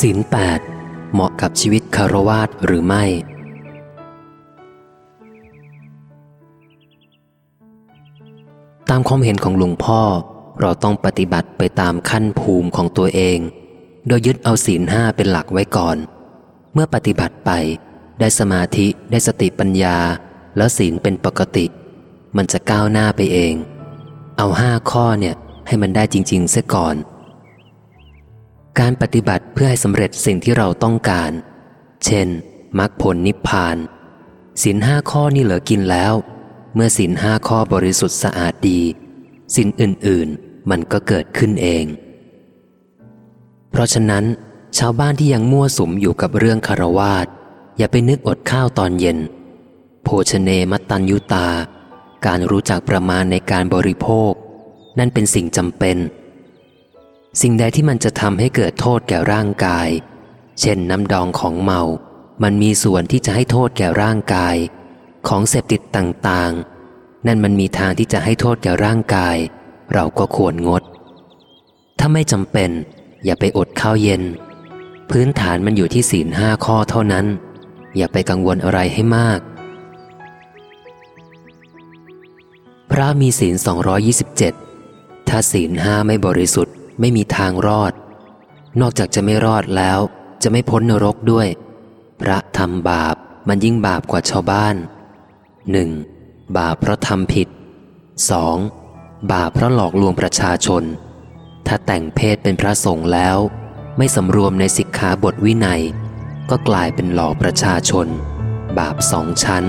ศีลแปดเหมาะกับชีวิตคารวาสหรือไม่ ตามความเห็นของหลวงพ่อ เราต้องปฏิบัติไปตามขั้นภูมิของตัวเอง โดยยึดเอาศีลห้าเป็นหลักไว้ก่อน เมื่อปฏิบัติไปได้สมาธิได้สติปัญญา แล้วศีลเป็นปกติ มันจะก้าวหน้าไปเอง เอาห้าข้อเนี่ยให้มันได้จริงๆเสียก่อน การปฏิบัติเพื่อให้สำเร็จสิ่งที่เราต้องการ เช่นมรรคผลนิพพานศีลห้าข้อนี่เหลือกินแล้ว เมื่อศีลห้าข้อบริสุทธิ์สะอาดดี สิ่งอื่นๆ มันก็เกิดขึ้นเอง เพราะฉะนั้น ชาวบ้านที่ยังมั่วสุมอยู่กับเรื่องคารวาสอย่าไปนึกอดข้าวตอนเย็น โภชเนมัตตัญยุตา การรู้จักประมาณในการบริโภค นั่นเป็นสิ่งจำเป็น สิ่งใดที่มันจะทำให้เกิดโทษแก่ร่างกาย เช่นน้ำดองของเมา มันมีส่วนที่จะให้โทษแก่ร่างกาย ของเสพติดต่างๆ นั่นมันมีทางที่จะให้โทษแก่ร่างกาย เราก็ควรงด ถ้าไม่จำเป็น อย่าไปอดข้าวเย็น พื้นฐานมันอยู่ที่ศีลห้าข้อเท่านั้น อย่าไปกังวลอะไรให้มาก พระมีศีล 227 ถ้าศีลห้าไม่บริสุทธิ์ไม่มีทางรอด นอกจากจะไม่รอดแล้ว จะไม่พ้นนรกด้วย พระทำบาปมันยิ่งบาปกว่าชาวบ้าน 1. บาปเพราะทำผิด 2. บาปเพราะหลอกลวงประชาชน ถ้าแต่งเพศเป็นพระสงฆ์แล้ว ไม่สำรวมในสิกขาบทวินัย ก็กลายเป็นหลอกประชาชน บาปสองชั้น